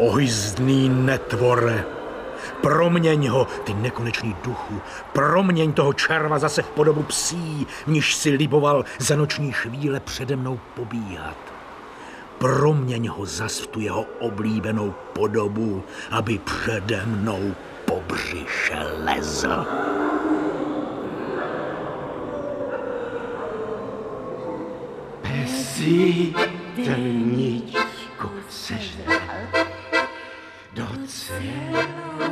Ohyzdný netvore, proměň ho, ty nekonečný duchu, proměň toho červa zase v podobu psí, v níž si liboval za noční chvíle přede mnou pobíhat. Proměň ho zas v tu jeho oblíbenou podobu, aby přede mnou po břiše lezl. Pesítelničku sežral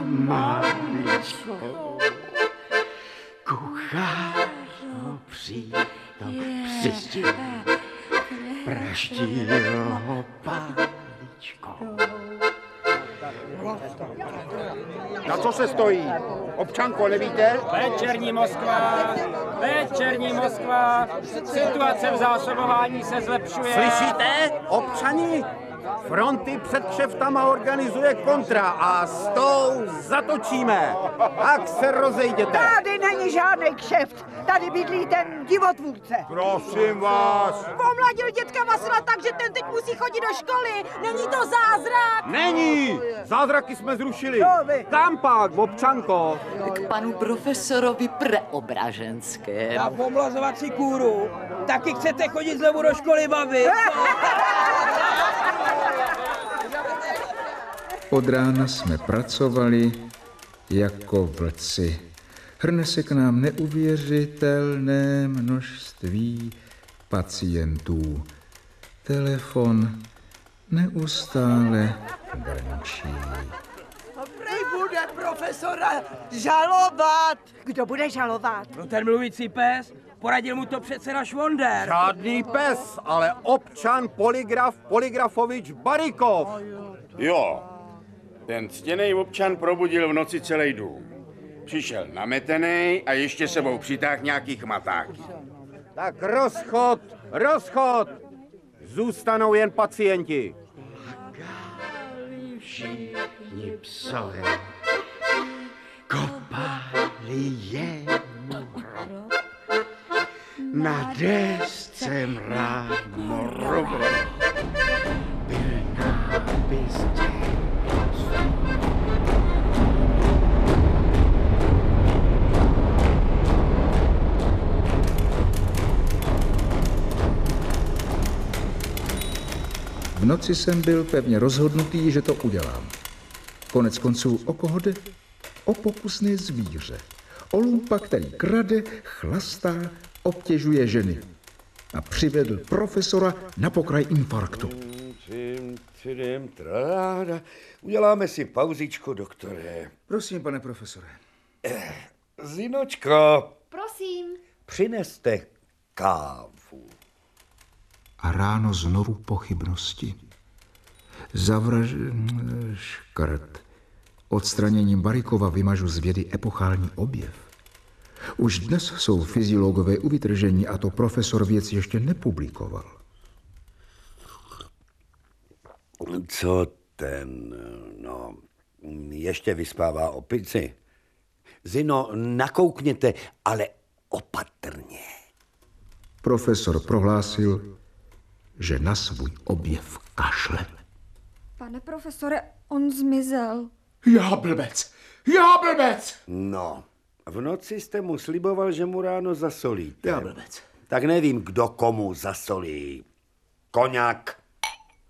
maličkou. Kuchář ho přitom přistil, praštil ho paličkou. Na co se stojí? Občanko, nevíte? Večerní Moskva, večerní Moskva, situace v zásobování se zlepšuje. Slyšíte? Občani? Fronty před kšeftama organizuje kontra a s tou zatočíme. Tak se rozejděte. Tady není žádný kšeft. Tady bydlí ten divotvůrce. Prosím vás. Pomladil dětka Vasila tak, že ten teď musí chodit do školy. Není to zázrak. Není! Zázraky jsme zrušili. Kam pak, občanko? K panu profesorovi Preobraženské. A pomlazovací kůru. Taky chcete chodit znovu do školy, babi? Od rána jsme pracovali jako vlci. Hrne se k nám neuvěřitelné množství pacientů. Telefon neustále brnčí. Prej bude profesora žalovat. Kdo bude žalovat? No ten mluvící pes, poradil mu to předseda Švonder. Žádný pes, ale občan poligraf Poligrafovič Barikov. Jo, ten ctěný občan probudil v noci celý dům. Přišel nametený a ještě sebou přitáhl nějaký chmatáky. Tak rozchod, rozchod. Zůstanou jen pacienti. Všichni psové kopali jemu hrob. Na desce mramorovou byl nápis těch V noci jsem byl pevně rozhodnutý, že to udělám. Konec konců o koho jde? O pokusné zvíře. O lumpa, který krade, chlastá, obtěžuje ženy. A přivedl profesora na pokraj infarktu. Uděláme si pauzičku, doktore. Prosím, pane profesore. Zinočko, Prosím. přineste kávu. A ráno znovu pochybnosti. Zavraž... škrt. Odstraněním Barikova vymažu z vědy epochální objev. Už dnes jsou fyziologové u vytržení a to profesor věc ještě nepublikoval. Co ten, no, ještě vyspává opici? Zino, nakoukněte, ale opatrně. Profesor prohlásil, že na svůj objev kašle. Pane profesore, on zmizel. Já blbec! Já blbec! No, v noci jste mu sliboval, že mu ráno zasolíte. Já blbec. Tak nevím, kdo komu zasolí. Koňak.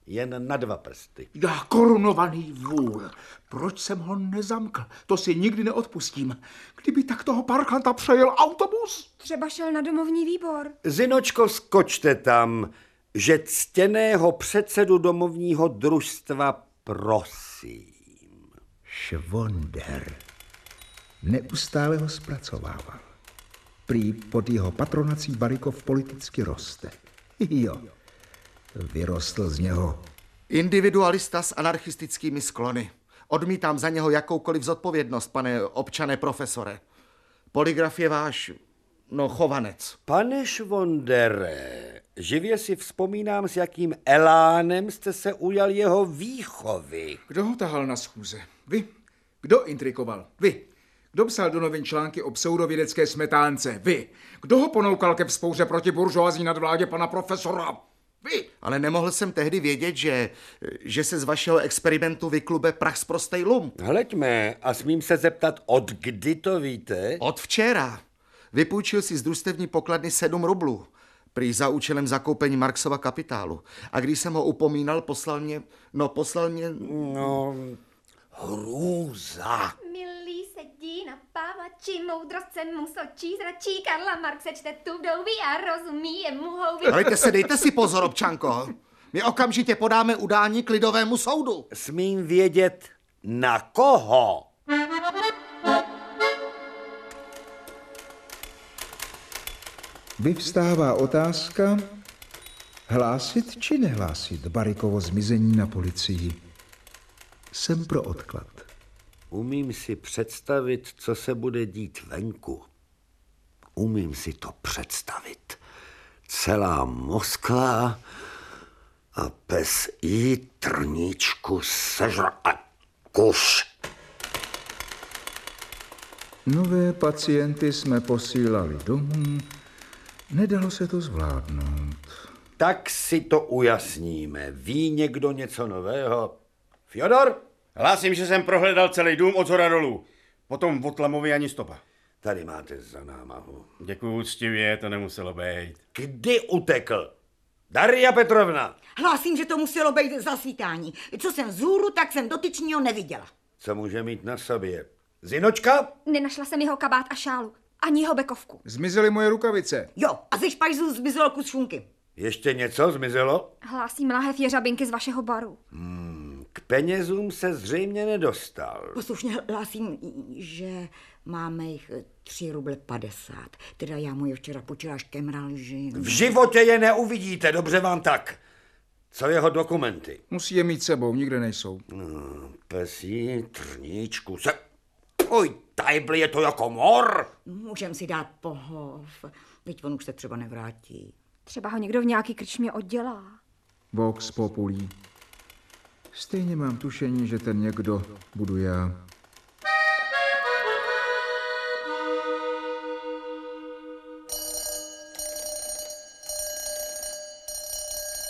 Jen na dva prsty. Já korunovaný vůl. Proč jsem ho nezamkl? To si nikdy neodpustím. Kdyby tak toho parchanta přejel autobus? Třeba šel na domovní výbor. Zinočko, skočte tam, že ctěného předsedu domovního družstva prosím. Švonder. Neustále ho zpracovával. Prý pod jeho patronací Barikov politicky roste. Jo, vyrostl z něho. Individualista s anarchistickými sklony. Odmítám za něho jakoukoliv zodpovědnost, pane občané profesore. Poligraf je váš, no, chovanec. Pane Švondere, živě si vzpomínám, s jakým elánem jste se ujal jeho výchovy. Kdo ho tahal na schůze? Vy? Kdo intrikoval? Vy. Kdo psal do novin články o pseudovědecké smetánce? Vy. Kdo ho ponoukal ke vzpouře proti buržoazní nadvládě pana profesora? Vy. Ale nemohl jsem tehdy vědět, že, že se z vašeho experimentu vyklube prach z prostej lum. Hleďme, a smím se zeptat, od kdy to víte? Od včera. Vypůjčil si z družstevní pokladny 7 rublů. Prý za účelem zakoupení Marksova kapitálu. A když jsem ho upomínal, poslal mě, no poslal mě... No, hrůza. Milý sedí na pávači, moudrost se mu sočí, zračí Karla Marxe čte tu vdouví a rozumí jemu houby. Dejte se, dejte si pozor, občanko. My okamžitě podáme udání k lidovému soudu. Smím vědět, na koho? Vyvstává otázka, hlásit či nehlásit Barikovo zmizení na policii. Jsem pro odklad. Umím si představit, co se bude dít venku. Umím si to představit. Celá Moskva a pes jí trníčku sežra a kuš. Nové pacienty jsme posílali domů, nedalo se to zvládnout. Tak si to ujasníme. Ví někdo něco nového? Fyodor? Hlásím, že jsem prohledal celý dům od zhora dolů. Potom v Otlamovi ani stopa. Tady máte za námahu. Děkuji úctivě, to nemuselo být. Kdy utekl? Daria Petrovna! Hlásím, že to muselo být zasvítání. Co jsem vzhůru, tak jsem dotyčního neviděla. Co může mít na sobě? Zinočka? Nenašla jsem jeho kabát a šálu. Ani jeho bekovku. Zmizely moje rukavice. Jo, a ze špajzů zmizelo kus šunky. Ještě něco zmizelo? Hlásím lahev jeřabinky z vašeho baru. Hmm, k penězům se zřejmě nedostal. Poslušně hlásím, že máme jich 3 ruble 50. Teda já mu je včera počila škemral, že... V životě je neuvidíte, dobře vám tak. Co jeho dokumenty? Musí je mít sebou, nikde nejsou. No, pesí trníčku se... Oj, tajbl je to jako mor. Můžem si dát pohov. Teď on už se třeba nevrátí. Třeba ho někdo v nějaký krčmě oddělá. Vox populí. Stejně mám tušení, že ten někdo budu já.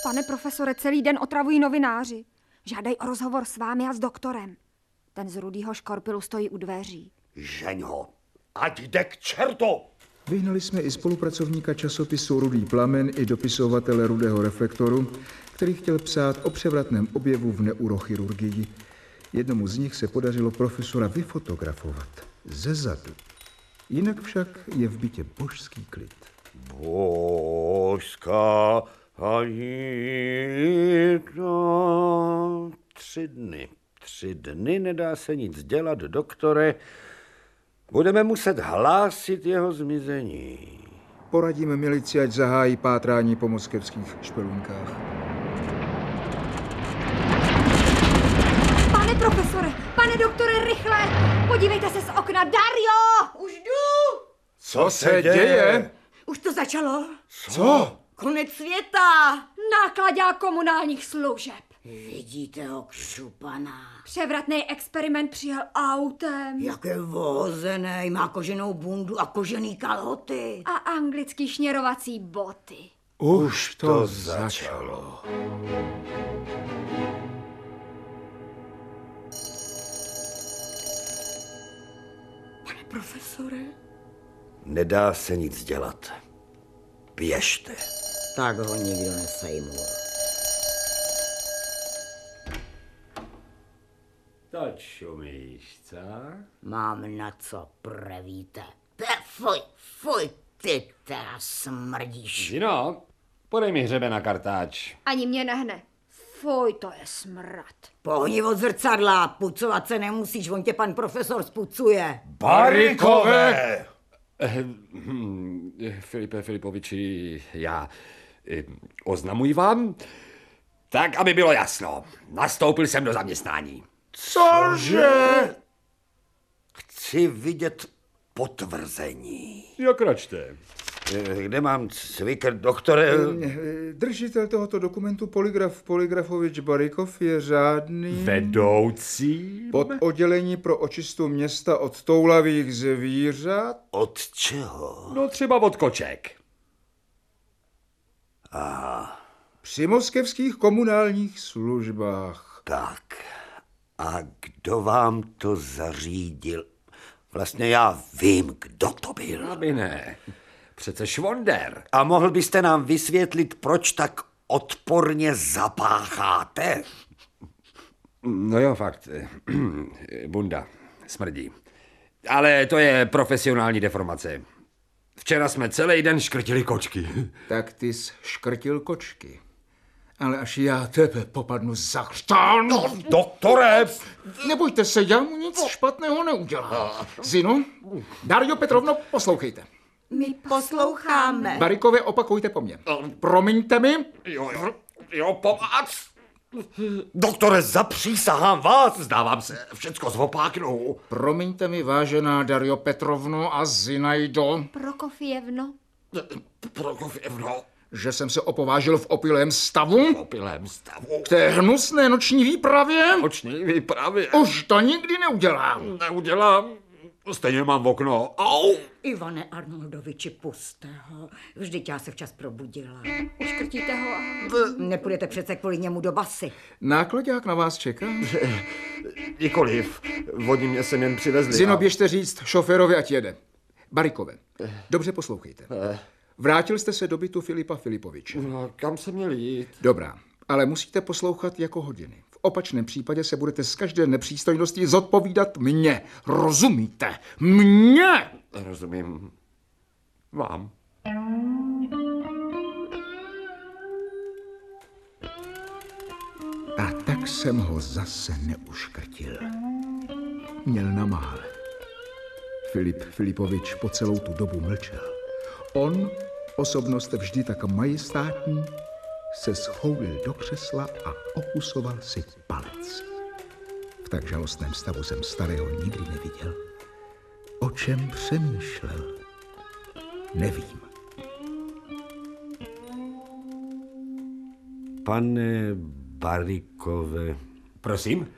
Pane profesore, celý den otravují novináři. Žádají o rozhovor s vámi a s doktorem. Ten z rudýho škorpilu stojí u dveří. Žeň ho, ať jde k čertu! Vyhnali jsme i spolupracovníka časopisu Rudý plamen i dopisovatele Rudého reflektoru, který chtěl psát o převratném objevu v neurochirurgii. Jednomu z nich se podařilo profesora vyfotografovat ze zadu. Jinak však je v bytě božský klid. Božská to Tři dny. Tři dny nedá se nic dělat, doktore. Budeme muset hlásit jeho zmizení. Poradíme milici, ať zahájí pátrání po moskevských špelunkách. Pane profesore, pane doktore, rychle! Podívejte se z okna, Dario! Už jdu! Co se děje? Už to začalo. Co? Konec světa! Nákladá komunálních služeb. Vidíte ho, křupaná. Převratný experiment přijel autem. Jak je vozený, má koženou bundu a kožený kalhoty. A anglický šněrovací boty. Už to začalo. Pane profesore? Nedá se nic dělat. Běžte. Tak ho nikdo nesejmul. To čumíš, co? Mám na co prevíte. Te, fuj, fuj, ty teda smrdíš. Žino, podej mi hřebe na kartáč. Ani mě nehne. Fuj, to je smrad. Pohni od zrcadla, pucovat se nemusíš, on tě pan profesor spucuje. Barikové! Eh, hm, Filipe Filipoviči, já eh, oznamuji vám, tak, aby bylo jasno. Nastoupil jsem do zaměstnání. Cože? Chci vidět potvrzení. Jak račte? Eh, Kde mám cvikr, doktore? Držitel tohoto dokumentu Poligraf Poligrafovič Barikov je řádný... Vedoucí? Pod oddělení pro očistu města od toulavých zvířat. Od čeho? No třeba od koček. Aha, Při moskevských komunálních službách. Tak. A kdo vám to zařídil? Vlastně já vím, kdo to byl. Aby ne. Přece Švonder. A mohl byste nám vysvětlit, proč tak odporně zapácháte? No jo, fakt. Bunda. Smrdí. Ale to je profesionální deformace. Včera jsme celý den škrtili kočky. Tak ty jsi škrtil kočky. Ale až já tebe popadnu za chřtán... No, doktore! Nebojte se, já mu nic špatného neudělám. Zino, Dario Petrovno, poslouchejte. My posloucháme. Barikové, opakujte po mně. Promiňte mi. Jo, jo, jo, pomoc! Doktore, zapřísahám vás, zdávám se, všecko zvopáknu. Promiňte mi, vážená Dario Petrovno a Zinajdo, Prokofjevno. Prokofjevno. Že jsem se opovážil v opilém stavu V opilém stavu. k té hnusné noční výpravě. Noční výpravě. Už to nikdy neudělám. Neudělám. Stejně mám v okno. Au! Ivane Arnoldoviči, puste ho. Vždyť já se včas probudila. Uškrtíte ho a... Nepůjdete přece kvůli němu do basy. Nákladák na vás čeká. Nikoliv. Oni mě sem jen přivezli. Zino, a- běžte říct šoférovi, ať jede. Barikové, dobře poslouchejte. Vrátil jste se do bytu Filipa Filipoviče. No, kam se měli jít? Dobrá, ale musíte poslouchat jako hodiny. V opačném případě se budete z každé nepřístojnosti zodpovídat mně. Rozumíte? Mně! Rozumím. Vám. A tak jsem ho zase neuškrtil. Měl na mále. Filip Filipovič po celou tu dobu mlčel. On, osobnost vždy tak majestátní, se schoulil do křesla a okusoval si palec. V tak žalostném stavu jsem starého nikdy neviděl. O čem přemýšlel? Nevím. Pane Barikové, Prosím?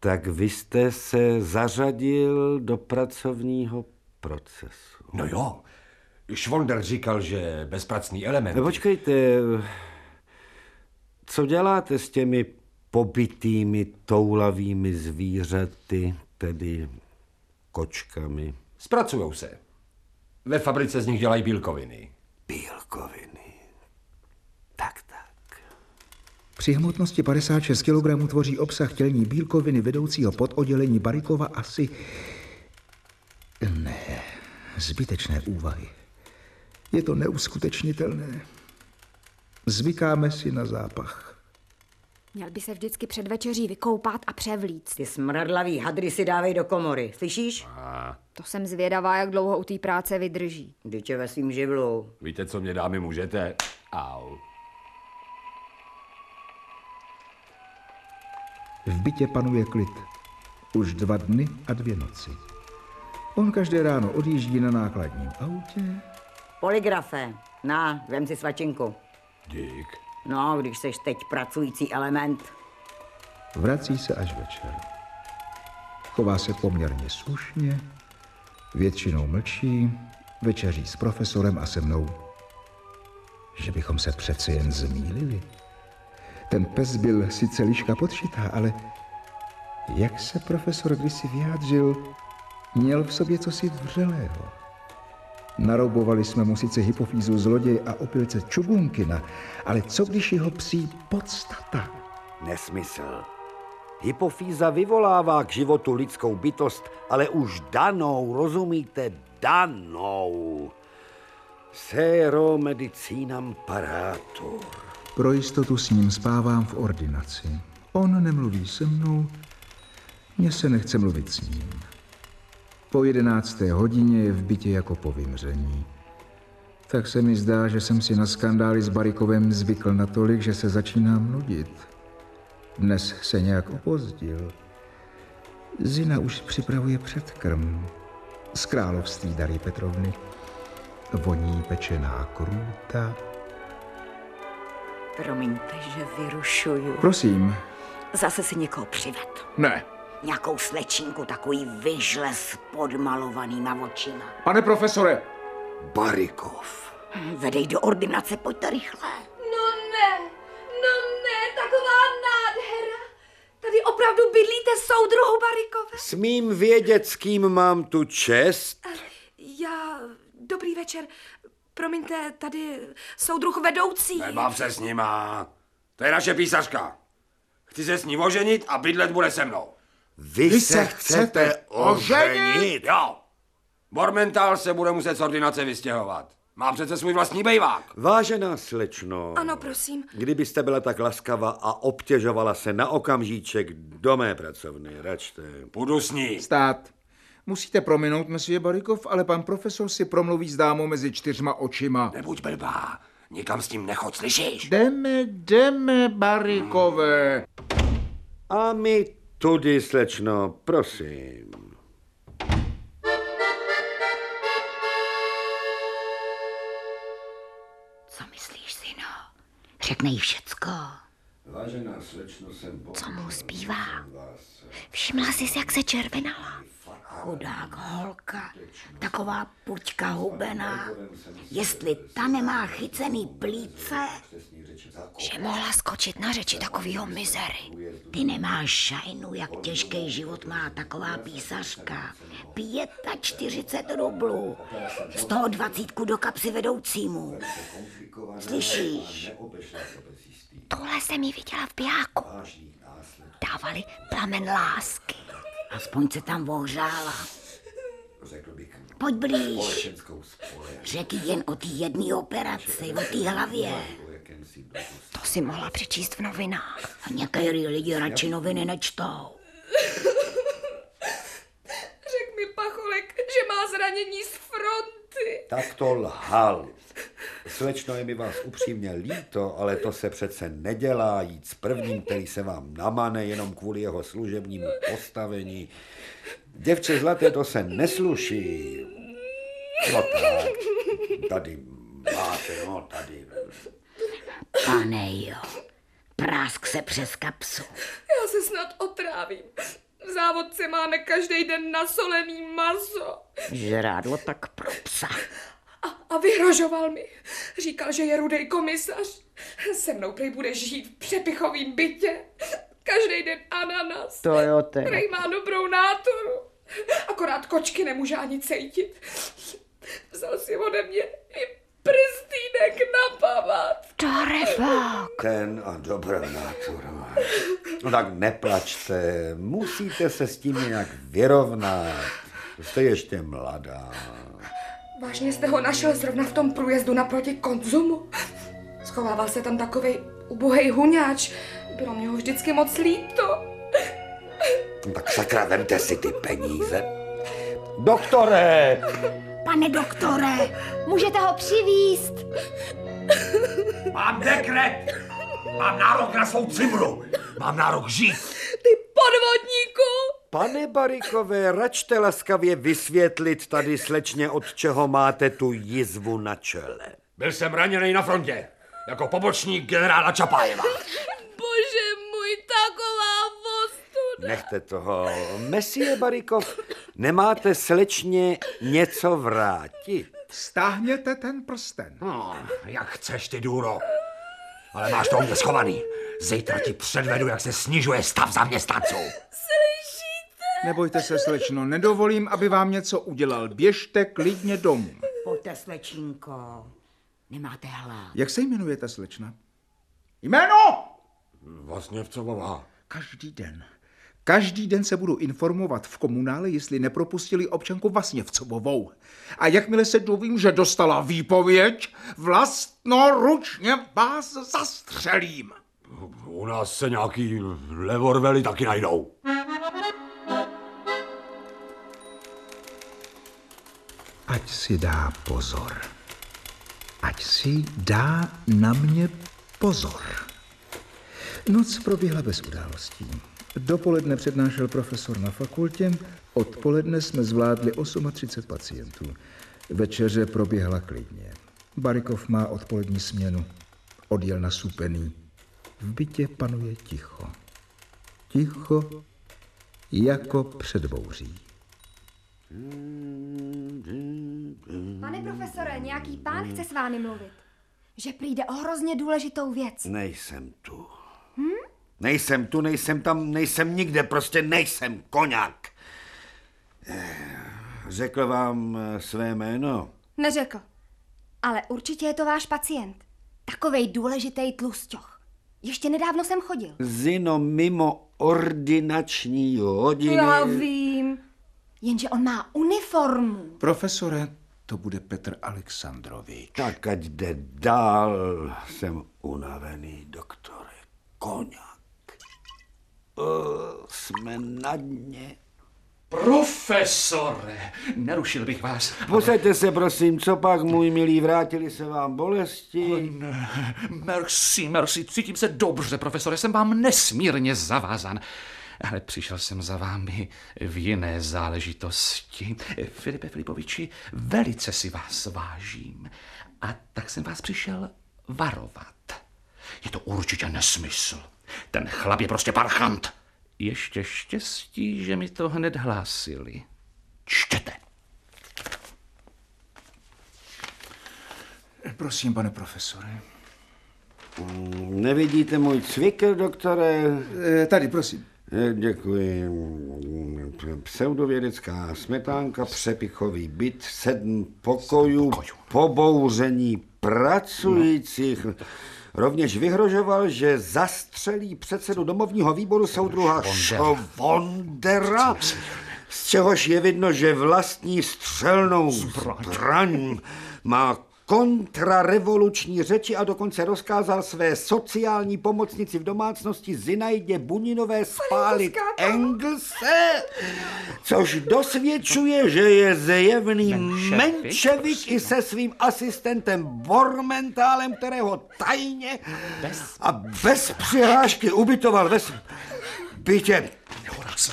tak vy jste se zařadil do pracovního procesu. No jo. Švonder říkal, že bezpracný element. No počkejte, co děláte s těmi pobytými toulavými zvířaty, tedy kočkami? Zpracujou se. Ve fabrice z nich dělají bílkoviny. Bílkoviny. Tak, tak. Při hmotnosti 56 kg tvoří obsah tělní bílkoviny vedoucího pod oddělení Barikova asi... Ne, zbytečné úvahy. Je to neuskutečnitelné. Zvykáme si na zápach. Měl by se vždycky před večeří vykoupat a převlíct. Ty smradlavý hadry si dávej do komory, slyšíš? To jsem zvědavá, jak dlouho u té práce vydrží. Je ve svým živlu. Víte, co mě dámy můžete? Au. V bytě panuje klid. Už dva dny a dvě noci. On každé ráno odjíždí na nákladním autě. Poligrafe, na, vem si svačinku. Dík. No, když seš teď pracující element. Vrací se až večer. Chová se poměrně slušně, většinou mlčí, večeří s profesorem a se mnou. Že bychom se přece jen zmílili. Ten pes byl sice liška podšitá, ale jak se profesor kdysi vyjádřil, měl v sobě cosi vřelého. Naroubovali jsme mu sice hypofýzu zloděj a opilce Čugunkina, ale co když jeho psí podstata? Nesmysl. Hypofýza vyvolává k životu lidskou bytost, ale už danou, rozumíte, danou. Sero medicinam paratur. Pro jistotu s ním spávám v ordinaci. On nemluví se mnou, mně se nechce mluvit s ním. Po jedenácté hodině je v bytě jako po vymření. Tak se mi zdá, že jsem si na skandály s Barikovem zvykl natolik, že se začínám nudit. Dnes se nějak opozdil. Zina už připravuje předkrm. Z království Dary Petrovny. Voní pečená krůta. Promiňte, že vyrušuju. Prosím. Zase si někoho přived. Ne nějakou slečinku, takový vyžle s podmalovanýma očima. Pane profesore! Barikov. Vedej do ordinace, pojďte rychle. No ne, no ne, taková nádhera. Tady opravdu bydlíte soudruhu Barikove? S vědět, vědeckým kým mám tu čest? Eh, já... Dobrý večer. Promiňte, tady soudruh vedoucí. Nemám se s nima. To je naše písařka. Chci se s ní oženit a bydlet bude se mnou. Vy se chcete oženit? Jo. Bormental se bude muset z ordinace vystěhovat. Má přece svůj vlastní bejvák. Vážená slečno, Ano, prosím. kdybyste byla tak laskava a obtěžovala se na okamžíček do mé pracovny, račte. Půjdu s ní. Stát. Musíte prominout, monsieur Barikov, ale pan profesor si promluví s dámou mezi čtyřma očima. Nebuď blbá. Nikam s tím nechoď, slyšíš? Jdeme, jdeme, Barikové. A my tudy, slečno, prosím. Co myslíš, syno? Řekne jí všecko. Vážená slečno, jsem Co mu zbývá? Všimla jsi, jak se červenala? Chudák holka, taková puťka hubená. Jestli ta nemá chycený plíce, že mohla skočit na řeči takovýho mizery. Ty nemáš šajnu, jak těžký život má taková písařka. 45 rublů. Z toho dvacítku do kapsy vedoucímu. Slyšíš? Tohle jsem ji viděla v bijáku. Dávali plamen lásky. Aspoň se tam ohřála. Pojď blíž. Řekni jen o té jedné operaci, o té hlavě. To si mohla přečíst v novinách. A některý lidi radši noviny nečtou. Řekl mi Pacholek, že má zranění z fronty. Tak to lhal. Slečno, je mi vás upřímně líto, ale to se přece nedělá jít s prvním, který se vám namane jenom kvůli jeho služebnímu postavení. Děvče zlaté, to se nesluší. No tak, tady máte, no tady. Pane jo, prásk se přes kapsu. Já se snad otrávím. V závodce máme každý den nasolený maso. Žrádlo tak pro psa. A, a vyhrožoval mi. Říkal, že je rudej komisař. Se mnou prej bude žít v přepichovým bytě. Každý den ananas. To jo, teda. Prej má dobrou nátoru. Akorát kočky nemůže ani cejtit. Vzal si ode mě i prstýnek na pamat. To rebák. Ten a dobrou náturu. No tak neplačte, musíte se s tím nějak vyrovnat. Jste ještě mladá. Vážně jste ho našel zrovna v tom průjezdu naproti konzumu? Schovával se tam takovej ubohej huňáč. Bylo mě ho vždycky moc líto. Tak sakra, vemte si ty peníze. Doktore! Pane doktore, Můžete ho přivíst. Mám dekret. Mám nárok na svou cimru. Mám nárok žít. Ty podvodníku! Pane Barikové, račte laskavě vysvětlit tady slečně, od čeho máte tu jizvu na čele. Byl jsem raněný na frontě. Jako pobočník generála Čapájeva. Bože můj, taková vostuda. Nechte toho. Messie Barikov, nemáte slečně něco vrátit? Stáhněte ten prsten. No, jak chceš ty, důro. Ale máš to u mě schovaný. Zítra ti předvedu, jak se snižuje stav zaměstnanců. Nebojte se, slečno, nedovolím, aby vám něco udělal. Běžte klidně domů. pojďte, slečínko. Nemáte hlad. Jak se jmenujete, slečna? Jméno! Vlastně v co Každý den. Každý den se budu informovat v komunále, jestli nepropustili občanku Vasněvcovou. A jakmile se dovím, že dostala výpověď, vlastnoručně vás zastřelím. U nás se nějaký levorvely taky najdou. Ať si dá pozor. Ať si dá na mě pozor. Noc proběhla bez událostí. Dopoledne přednášel profesor na fakultě, odpoledne jsme zvládli 38 pacientů. Večeře proběhla klidně. Barikov má odpolední směnu. Odjel na supený. V bytě panuje ticho. Ticho jako před bouří. Pane profesore, nějaký pán chce s vámi mluvit. Že přijde o hrozně důležitou věc. Nejsem tu. Nejsem tu, nejsem tam, nejsem nikde, prostě nejsem koněk. Eh, Řekl vám eh, své jméno? Neřekl. Ale určitě je to váš pacient. Takovej důležitý tlusťoch. Ještě nedávno jsem chodil. Zino mimo ordinační hodiny. Já vím. Jenže on má uniformu. Profesore, to bude Petr Alexandrovič. Tak ať jde dál, jsem unavený, doktore. Koněk. O, jsme na dně. Profesore, nerušil bych vás. Posaďte se, prosím, co pak, můj milý, vrátili se vám bolesti? Merci, merci, cítím se dobře, profesore, jsem vám nesmírně zavázan. Ale přišel jsem za vámi v jiné záležitosti. Filipe Filipoviči, velice si vás vážím. A tak jsem vás přišel varovat. Je to určitě nesmysl. Ten chlap je prostě parchant. Ještě štěstí, že mi to hned hlásili. Čtěte. Prosím, pane profesore. Nevidíte můj cvikl, doktore? Tady, prosím. Eh, Děkuji. Pseudovědecká smetánka, přepichový byt, sedm pokojů, pobouření pracujících. Rovněž vyhrožoval, že zastřelí předsedu domovního výboru soudruha Švondera, z čehož je vidno, že vlastní střelnou zbraň má kontrarevoluční řeči a dokonce rozkázal své sociální pomocnici v domácnosti Zinajdě Buninové spálit Engelse, což dosvědčuje, že je zjevný Menševik i se svým asistentem Bormentálem, kterého tajně a bez přihlášky ubytoval ve svém bytě.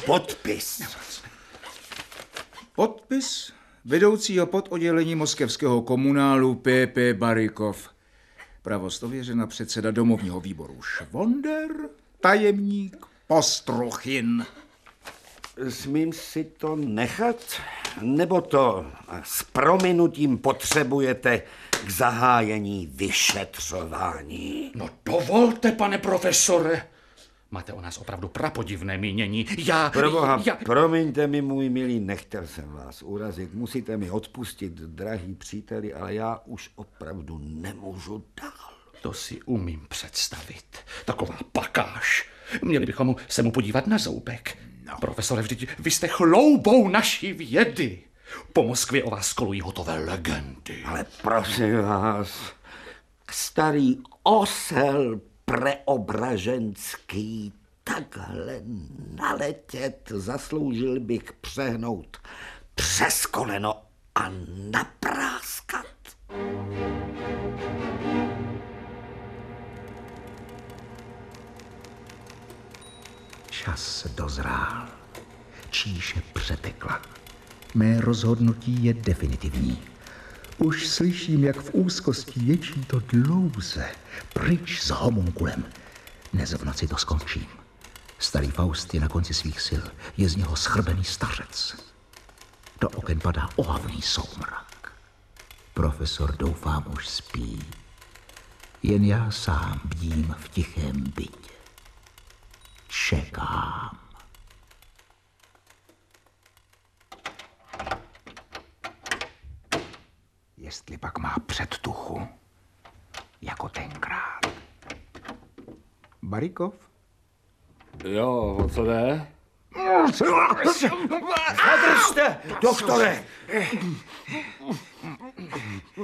Podpis. Podpis vedoucího pododdělení moskevského komunálu P.P. Barikov. Pravost ověřena předseda domovního výboru Švonder, tajemník Postrochin. Smím si to nechat? Nebo to s prominutím potřebujete k zahájení vyšetřování? No dovolte, pane profesore. Máte o nás opravdu prapodivné mínění. Já... Proboha, já... promiňte mi, můj milý, nechtěl jsem vás urazit. Musíte mi odpustit, drahý příteli, ale já už opravdu nemůžu dál. To si umím představit. Taková pakáž. Měli bychom se mu podívat na zoubek. No. Profesore, vždyť vy jste chloubou naší vědy. Po Moskvě o vás kolují hotové legendy. Ale prosím vás, starý osel preobraženský takhle naletět, zasloužil bych přehnout přes koleno a napráskat. Čas dozrál. Číše přetekla. Mé rozhodnutí je definitivní. Už slyším, jak v úzkosti ječí to dlouze, pryč s homunkulem. Dnes v noci to skončím. Starý Faust je na konci svých sil, je z něho schrbený stařec. Do oken padá ohavný soumrak. Profesor doufám už spí. Jen já sám bdím v tichém bytě. Čekám. Jestli pak má předtuchu, jako tenkrát. Barikov? Jo, o co jde? Zadržte, doktore!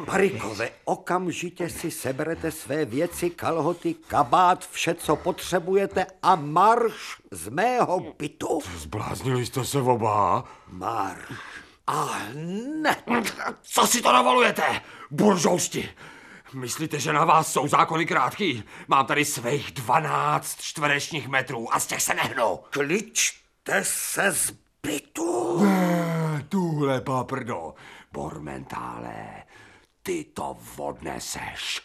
Barikové, okamžitě si seberete své věci, kalhoty, kabát, vše, co potřebujete a marš z mého bytu. Zbláznili jste se oba? Marš. A hned. Co si to dovolujete, buržousti? Myslíte, že na vás jsou zákony krátký? Mám tady svých 12 čtverečních metrů a z těch se nehnu. Kličte se z bytu. Ne, tuhle paprdo. Bormentále, ty to odneseš.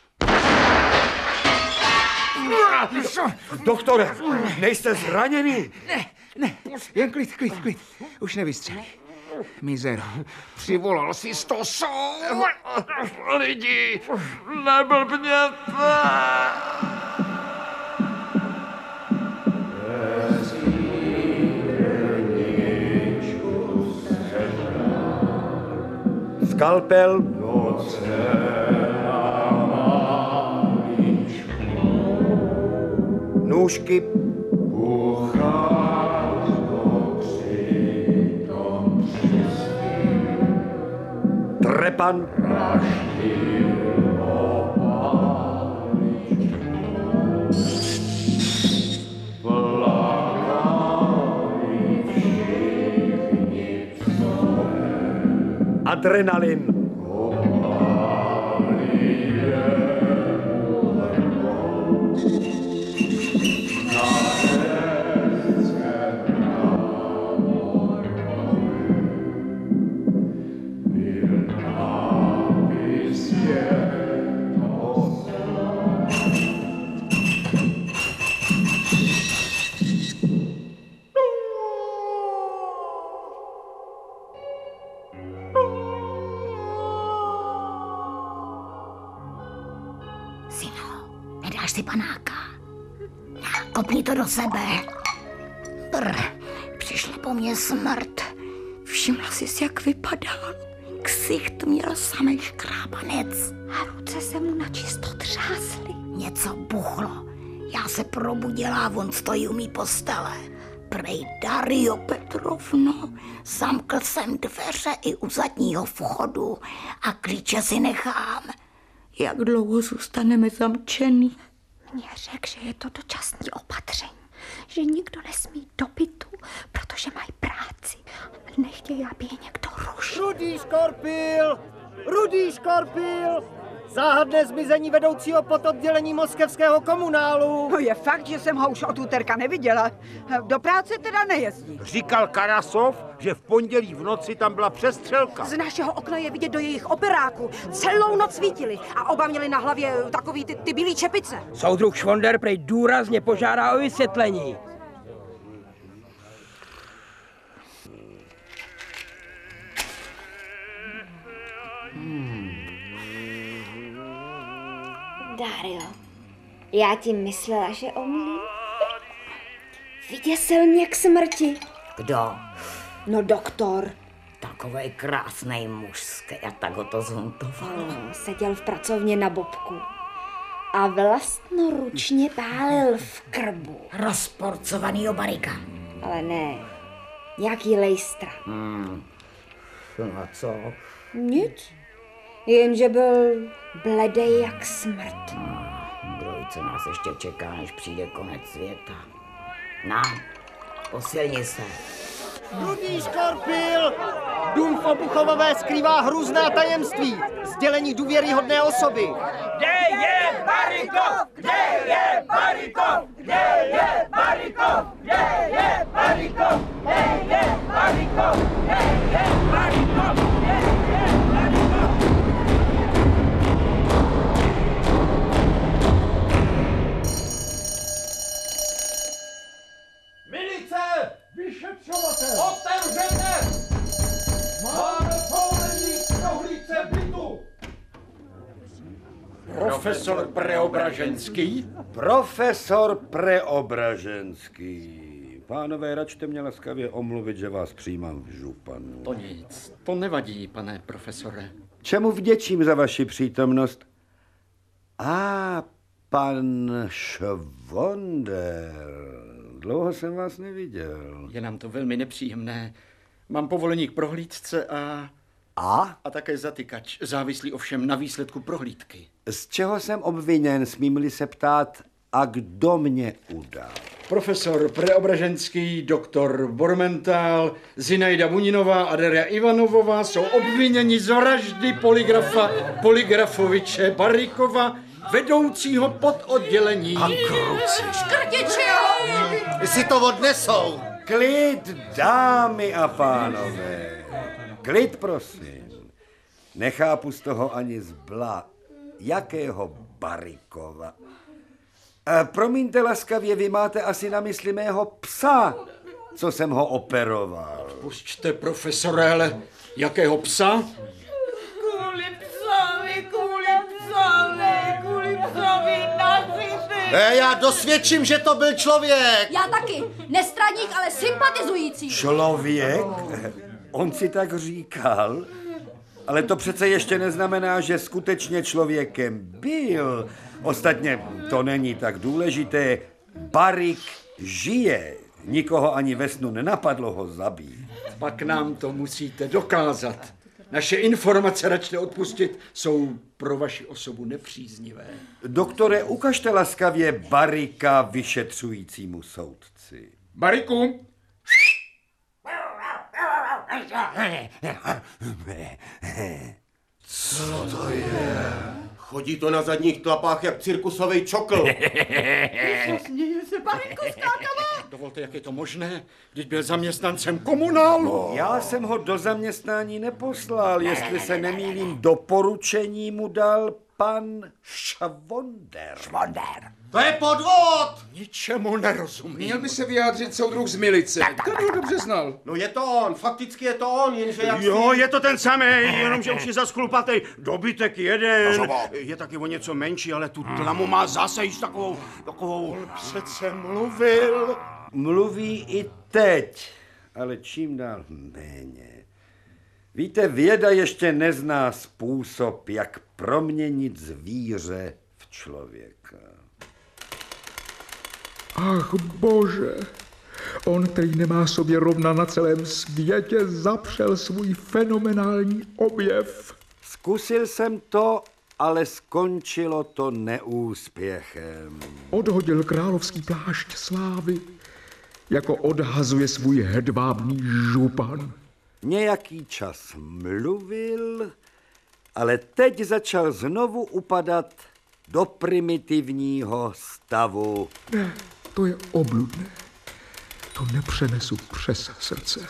Doktore, nejste zraněný? Ne, ne, jen klid, klid, klid. Už nevystřelí. Mizero, přivolal si to sou! Lidi, neblbněte! Skalpel. Nůžky. Kuchá. Trepan. Adrenalin. Postele. Prej Dario Petrovno, zamkl jsem dveře i u zadního vchodu a klíče si nechám. Jak dlouho zůstaneme zamčený? Mně řekl, že je to dočasný opatření, že nikdo nesmí do bytu, protože mají práci. Nechtějí, aby je někdo rušil. Rudý škorpil! Rudý škorpil! Záhadné zmizení vedoucího pod oddělení moskevského komunálu. No je fakt, že jsem ho už od úterka neviděla. Do práce teda nejezdí. Říkal Karasov, že v pondělí v noci tam byla přestřelka. Z našeho okna je vidět do jejich operáku. Celou noc svítili a oba měli na hlavě takový ty, ty bílé čepice. Soudruh Švonder prej důrazně požádá o vysvětlení. Dario, já ti myslela, že omlím. Vyděsil mě k smrti. Kdo? No doktor. Takový krásný mužský a tak ho to zhuntovalo. No, seděl v pracovně na bobku a vlastnoručně pálil v krbu. Rozporcovaný barika. Ale ne, nějaký lejstra. Hmm. No a co? Nic, jenže byl bledej jak smrt. Brojice nás ještě čeká, než přijde konec světa. Na, posilni se. Rudý škorpil! Dům v Obuchovové skrývá hrůzná tajemství. Sdělení důvěryhodné osoby. Kde je Barikov? Kde je Barikov? Kde je Barikov? Kde je Barikov? Kde je Barikov? Kde je Barikov? Profesor Preobraženský? Profesor Preobraženský. Pánové, račte mě laskavě omluvit, že vás přijímám v županu. To nic, to nevadí, pane profesore. Čemu vděčím za vaši přítomnost? A pan Švonder. Dlouho jsem vás neviděl. Je nám to velmi nepříjemné. Mám povolení k prohlídce a... A? A také zatykač, závislý ovšem na výsledku prohlídky. Z čeho jsem obviněn, smím-li se ptát, a kdo mě udal? Profesor Preobraženský, doktor Bormental, Zinaida Muninová a Daria Ivanovová jsou obviněni z vraždy poligrafa Poligrafoviče Barikova, vedoucího pododdělení. A kruci. Škrtiči, Si to odnesou. Klid, dámy a pánové. Klid, prosím. Nechápu z toho ani zbla. Jakého Barikova? E, promiňte laskavě, vy máte asi na mysli mého psa, co jsem ho operoval. Pusťte, profesore, ale jakého psa? Kvůli psovi, kvůli psovi, kvůli psovi. E, já dosvědčím, že to byl člověk. Já taky. Nestraník, ale sympatizující. Člověk? On si tak říkal? Ale to přece ještě neznamená, že skutečně člověkem byl. Ostatně to není tak důležité. Barik žije. Nikoho ani ve snu nenapadlo ho zabít. Pak nám to musíte dokázat. Naše informace, račte odpustit, jsou pro vaši osobu nepříznivé. Doktore, ukažte laskavě Barika vyšetřujícímu soudci. Bariku, Co to je? Chodí to na zadních tlapách jak cirkusový čokl. Směje se Bariko skákala. Dovolte, jak je to možné, když byl zaměstnancem komunálu. Já jsem ho do zaměstnání neposlal, jestli se nemýlím, doporučení mu dal pan Švonder. Švonder. To je podvod! Ničemu nerozumím. Měl by se vyjádřit soudruh z milice. Ten ho dobře znal. No je to on, fakticky je to on, jenže jak Jo, je to ten samý, jenomže už je zas chlupatej. Dobytek jeden. Je taky o něco menší, ale tu tlamu má zase již takovou, takovou... Přece mluvil. Mluví i teď, ale čím dál méně. Víte, věda ještě nezná způsob, jak proměnit zvíře v člověka. Ach bože, on, který nemá sobě rovna na celém světě, zapřel svůj fenomenální objev. Zkusil jsem to, ale skončilo to neúspěchem. Odhodil královský plášť slávy, jako odhazuje svůj hedvábný župan. Nějaký čas mluvil, ale teď začal znovu upadat do primitivního stavu. Ne, to je obludné. To nepřenesu přes srdce.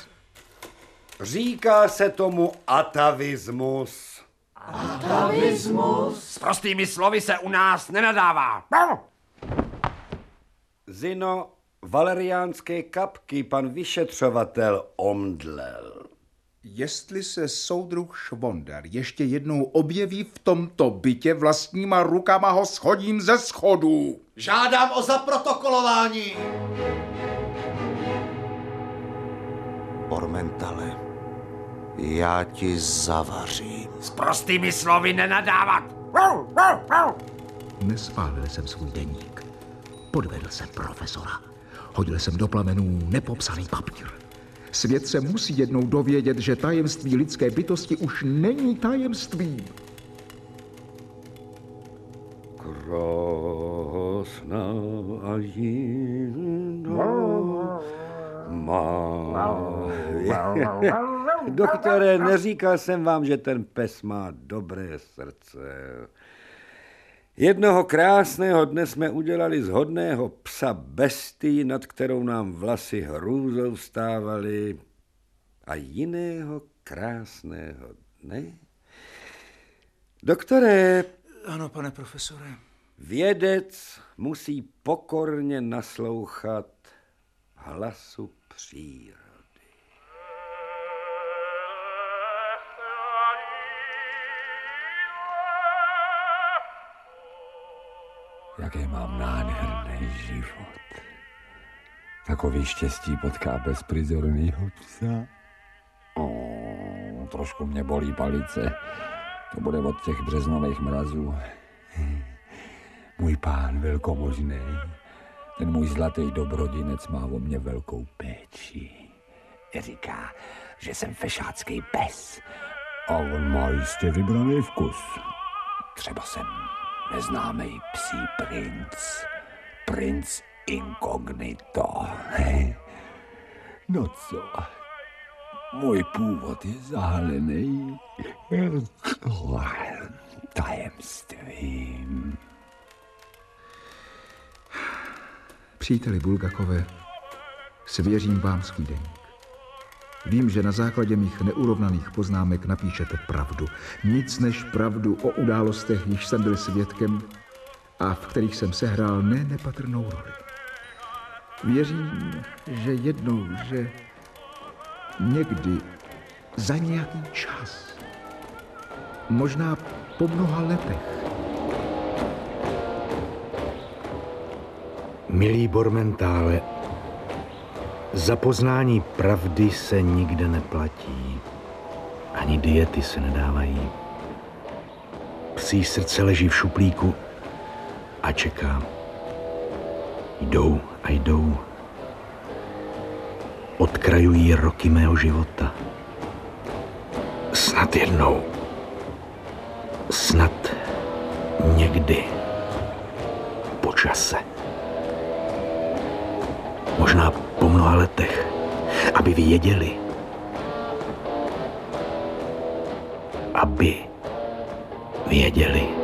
Říká se tomu atavismus. Atavismus? S prostými slovy se u nás nenadává. Zino, valeriánské kapky pan vyšetřovatel omdlel. Jestli se soudruh Švondar ještě jednou objeví v tomto bytě, vlastníma rukama ho schodím ze schodů. Žádám o zaprotokolování. Ormentale, já ti zavařím. S prostými slovy nenadávat. Nespálil jsem svůj deník. Podvedl jsem profesora. Hodil jsem do plamenů nepopsaný papír. Svět se musí jednou dovědět, že tajemství lidské bytosti už není tajemstvím. Krásná a jiná má. Doktore, neříkal jsem vám, že ten pes má dobré srdce. Jednoho krásného dne jsme udělali z hodného psa bestii, nad kterou nám vlasy hrůzou vstávaly. A jiného krásného dne? Doktore, Ano, pane profesore. vědec musí pokorně naslouchat hlasu přírody. Jaký mám nádherný život. Takový štěstí potká bezprizornýho psa. O, trošku mě bolí palice. To bude od těch březnových mrazů. Můj pán velkomožný. Ten můj zlatý dobrodinec má o mě velkou péči. Říká, že jsem fešácký pes. A on má jistě vybraný vkus. Třeba jsem neznámý psí princ. Princ inkognito. No co? Můj původ je zahalený tajemstvím. Příteli Bulgakové, svěřím vám svůj deník. Vím, že na základě mých neurovnaných poznámek napíšete pravdu. Nic než pravdu o událostech, již jsem byl svědkem a v kterých jsem sehrál ne nepatrnou roli. Věřím, že jednou, že někdy za nějaký čas, možná po mnoha letech, Milý Bormentále, za poznání pravdy se nikde neplatí. Ani diety se nedávají. Psí srdce leží v šuplíku a čeká. Jdou a jdou. Odkrajují roky mého života. Snad jednou. Snad někdy. Po čase. Možná mnoha letech. Aby věděli. Aby věděli.